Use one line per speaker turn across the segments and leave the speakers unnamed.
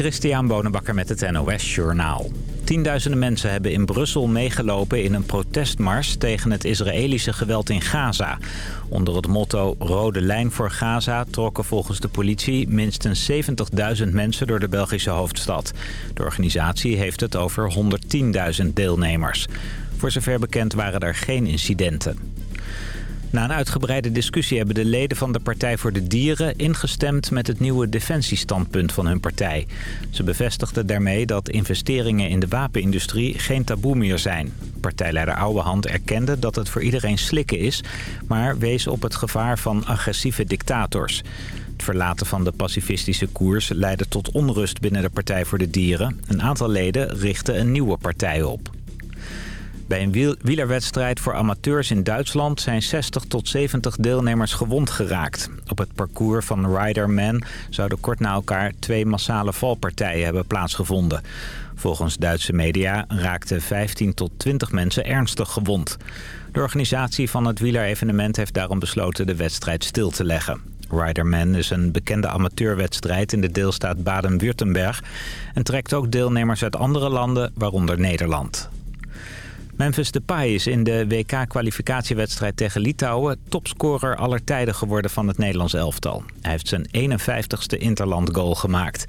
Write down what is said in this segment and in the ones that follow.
Christian Bonenbakker met het NOS Journaal. Tienduizenden mensen hebben in Brussel meegelopen in een protestmars tegen het Israëlische geweld in Gaza. Onder het motto Rode Lijn voor Gaza trokken volgens de politie minstens 70.000 mensen door de Belgische hoofdstad. De organisatie heeft het over 110.000 deelnemers. Voor zover bekend waren er geen incidenten. Na een uitgebreide discussie hebben de leden van de Partij voor de Dieren ingestemd met het nieuwe defensiestandpunt van hun partij. Ze bevestigden daarmee dat investeringen in de wapenindustrie geen taboe meer zijn. Partijleider Ouwehand erkende dat het voor iedereen slikken is, maar wees op het gevaar van agressieve dictators. Het verlaten van de pacifistische koers leidde tot onrust binnen de Partij voor de Dieren. Een aantal leden richtten een nieuwe partij op. Bij een wielerwedstrijd voor amateurs in Duitsland zijn 60 tot 70 deelnemers gewond geraakt. Op het parcours van Riderman zouden kort na elkaar twee massale valpartijen hebben plaatsgevonden. Volgens Duitse media raakten 15 tot 20 mensen ernstig gewond. De organisatie van het wielerevenement heeft daarom besloten de wedstrijd stil te leggen. Riderman is een bekende amateurwedstrijd in de deelstaat Baden-Württemberg... en trekt ook deelnemers uit andere landen, waaronder Nederland. Memphis Depay is in de WK-kwalificatiewedstrijd tegen Litouwen... topscorer aller tijden geworden van het Nederlands elftal. Hij heeft zijn 51ste interland-goal gemaakt.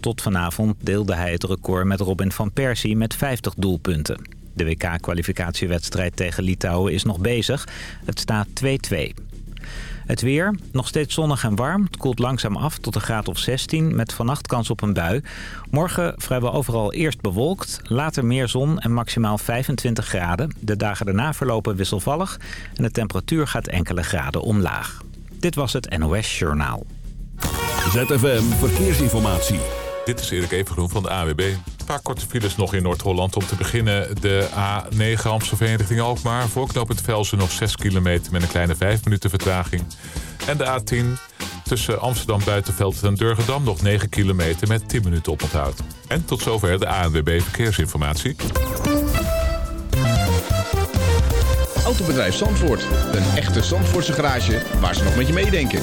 Tot vanavond deelde hij het record met Robin van Persie met 50 doelpunten. De WK-kwalificatiewedstrijd tegen Litouwen is nog bezig. Het staat 2-2. Het weer, nog steeds zonnig en warm. Het koelt langzaam af tot een graad of 16 met vannacht kans op een bui. Morgen vrijwel overal eerst bewolkt, later meer zon en maximaal 25 graden. De dagen daarna verlopen wisselvallig en de temperatuur gaat enkele graden omlaag. Dit was het NOS Journaal.
ZFM Verkeersinformatie.
Dit is Erik Evengroen van de AWB. Een paar korte files nog in Noord-Holland. Om te beginnen de A9 Amstelveen richting Alkmaar. Voor knooppunt Velsen nog 6 kilometer met een kleine 5 minuten vertraging. En de A10 tussen Amsterdam Buitenveld en Durgedam nog 9 kilometer met 10 minuten oponthoud. En tot zover de ANWB Verkeersinformatie.
Autobedrijf Zandvoort. Een echte Zandvoortse garage waar ze nog met je meedenken.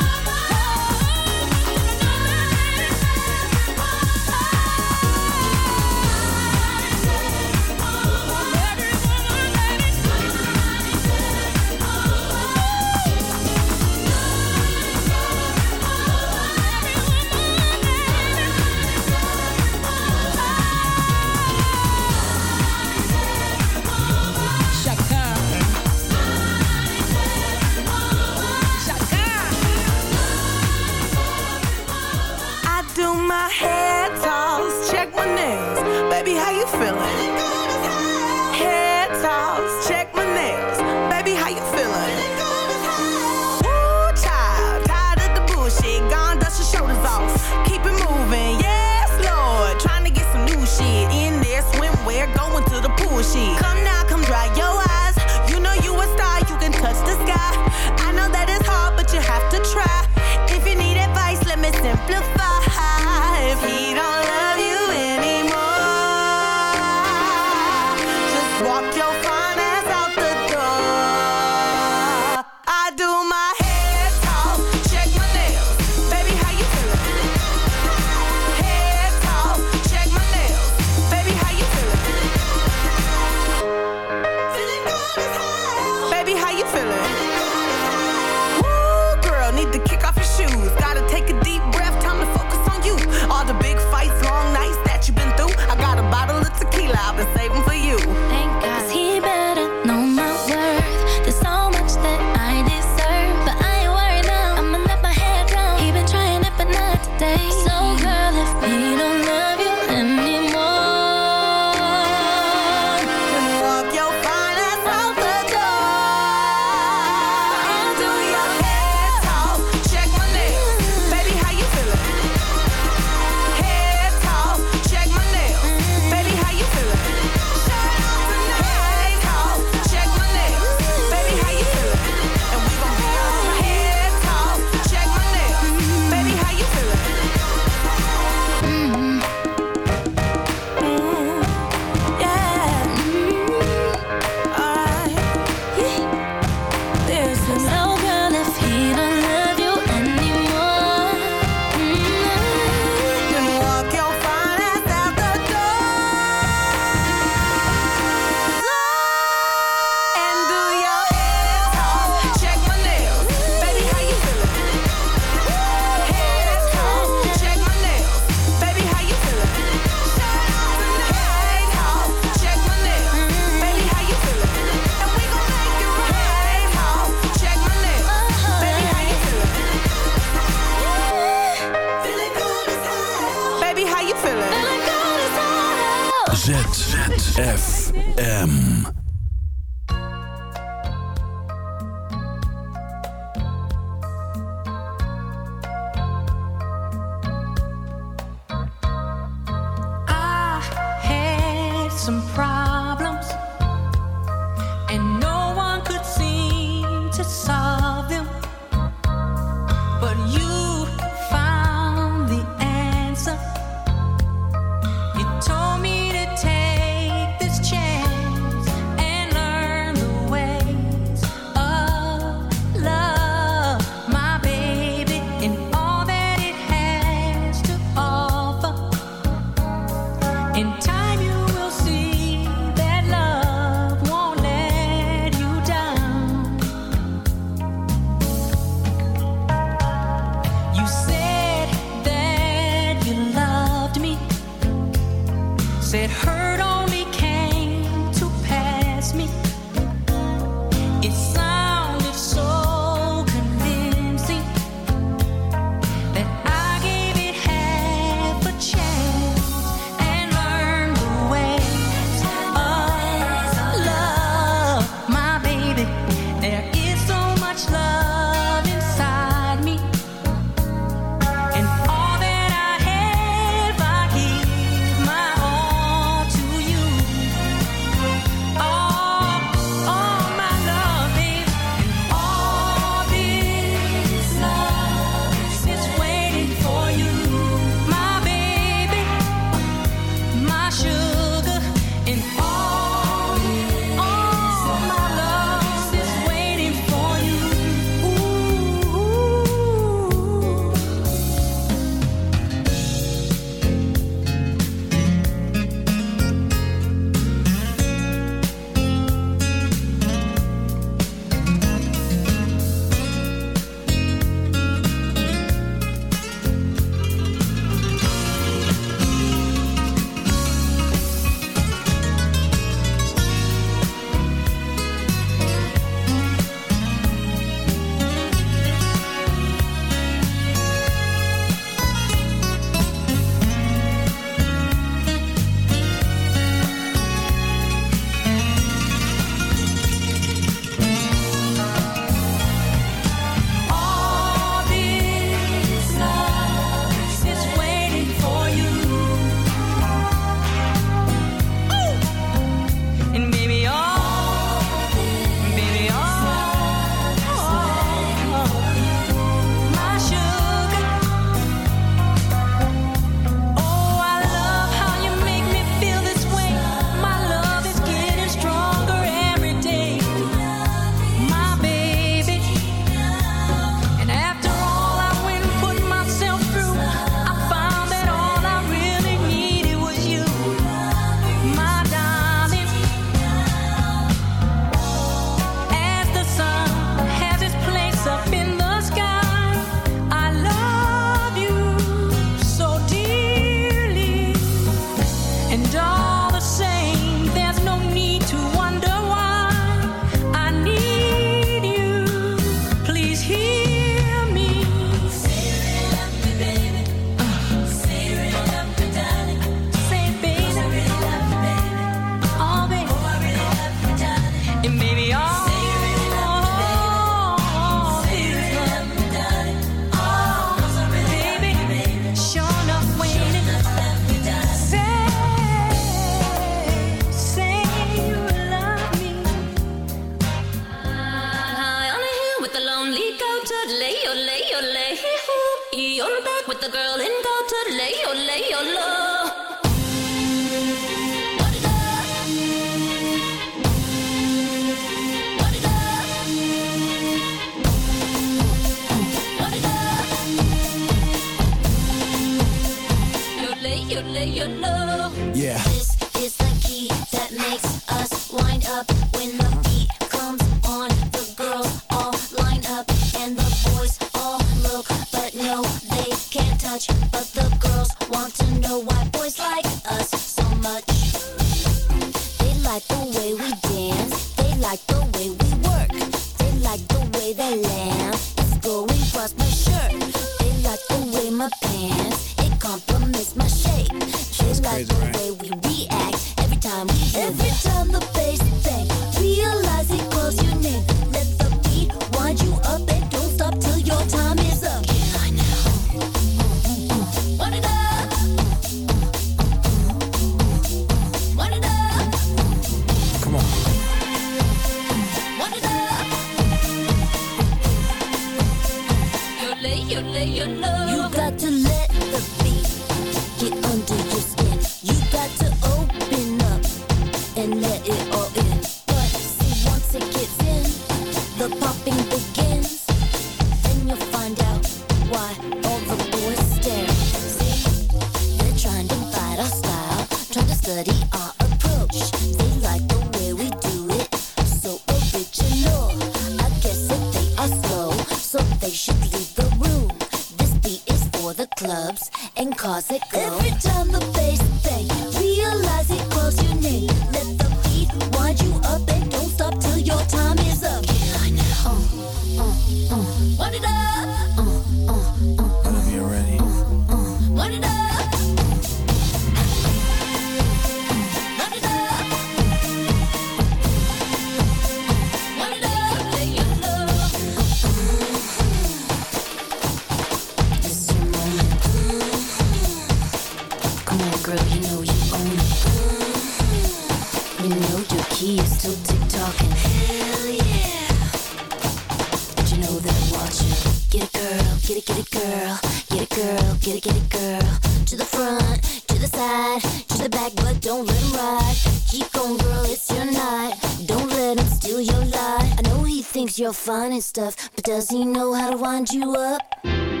girl,
get it, girl, get it, get it, girl. To the front, to the side, to the back, but don't let him ride. Keep going, girl, it's your night. Don't let him steal your light. I know he thinks you're fine and stuff, but does he know how to wind you up?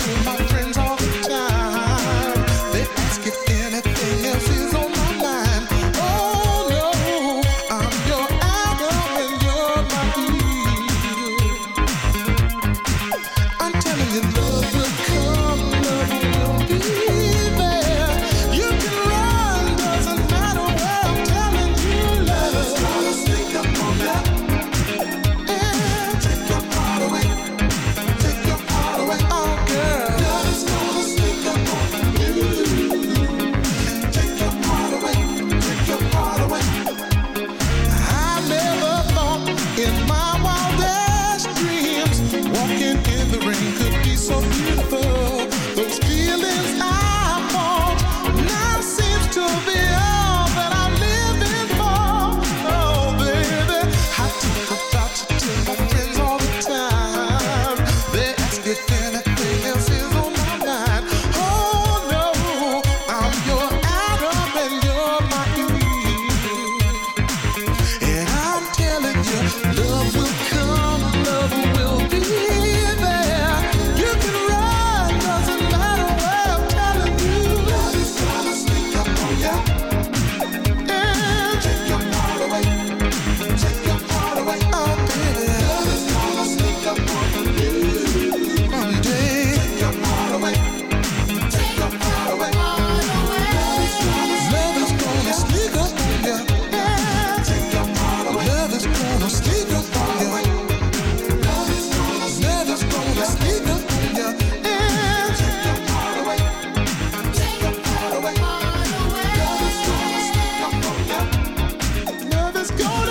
too much.
Let's go.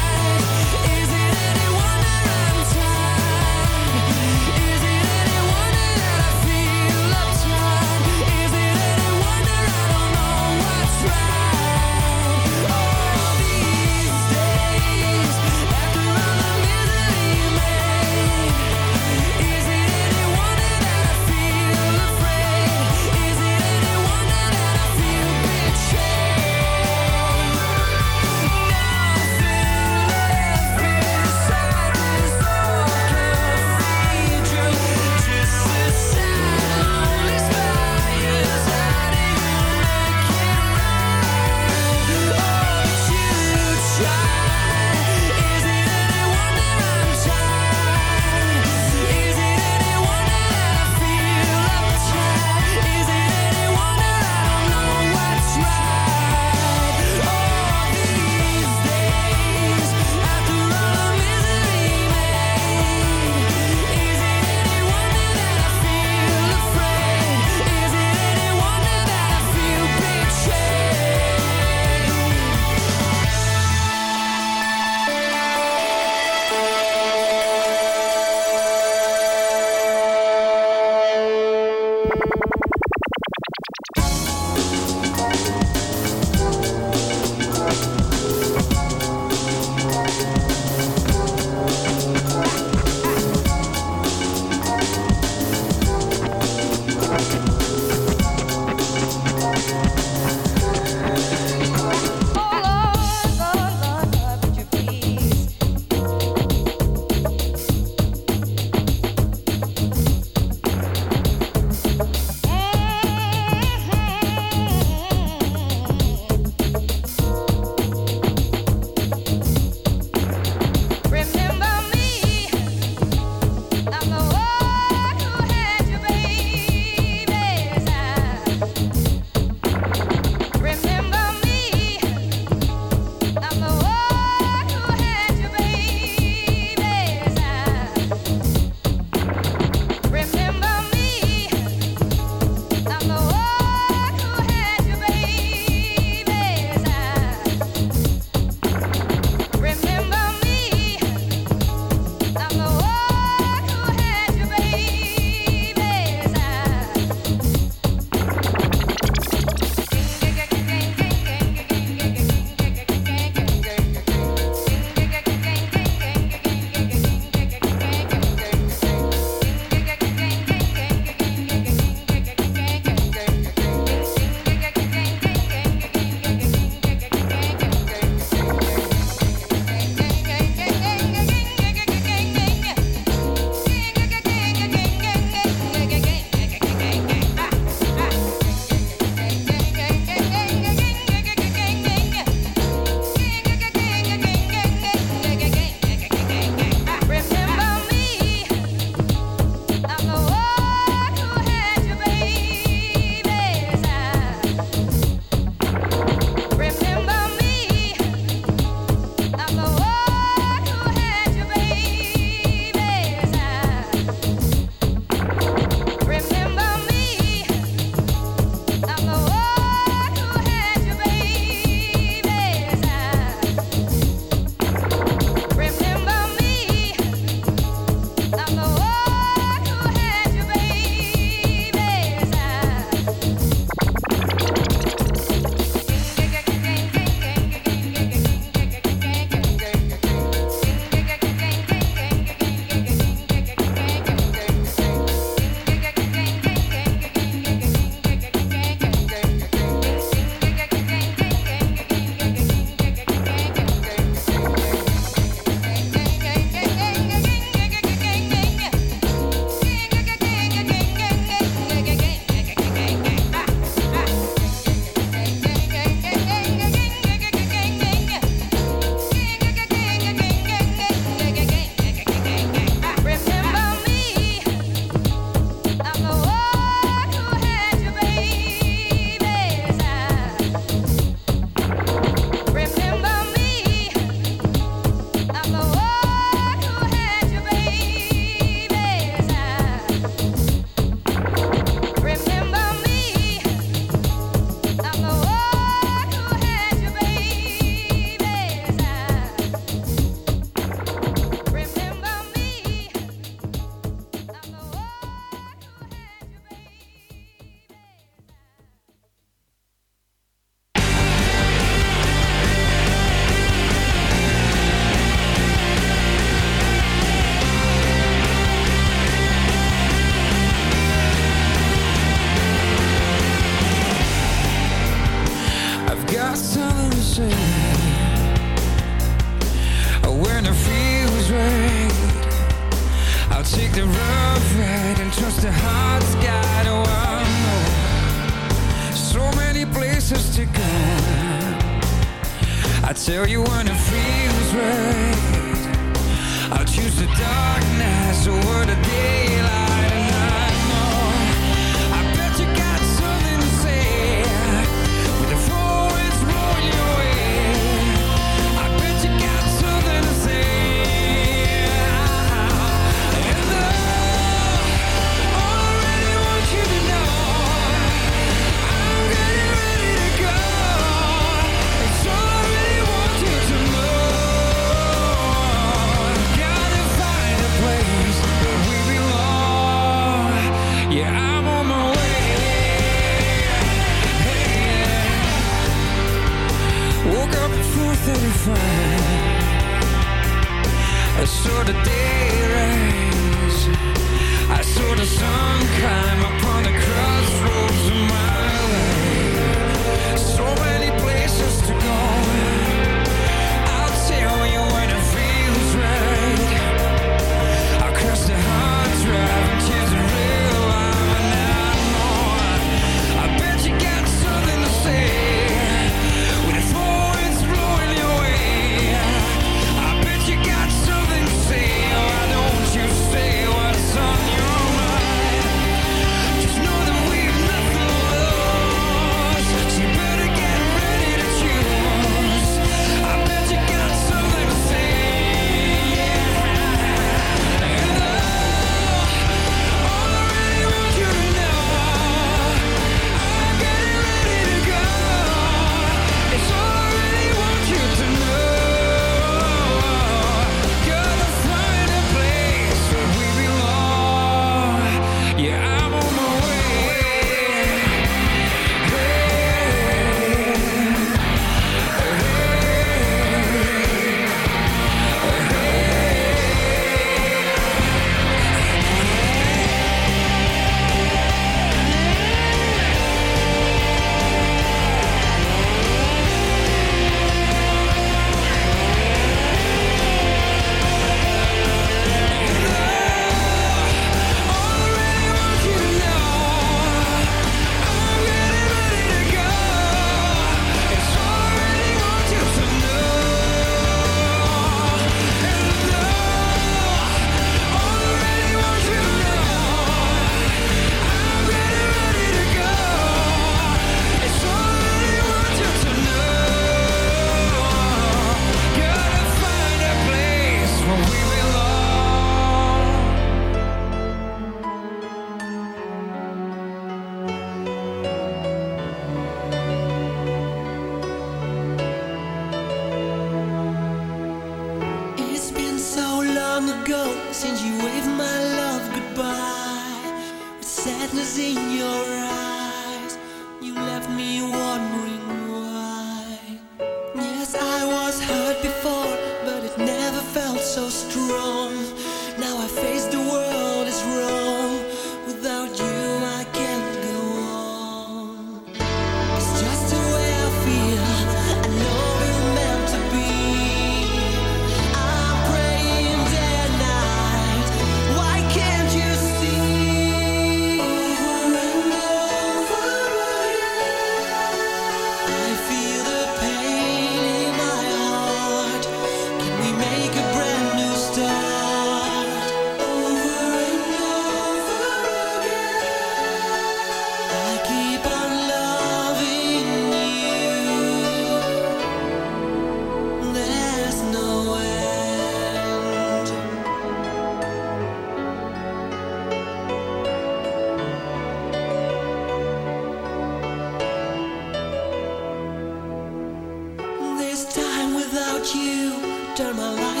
You
turned my life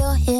Yeah. here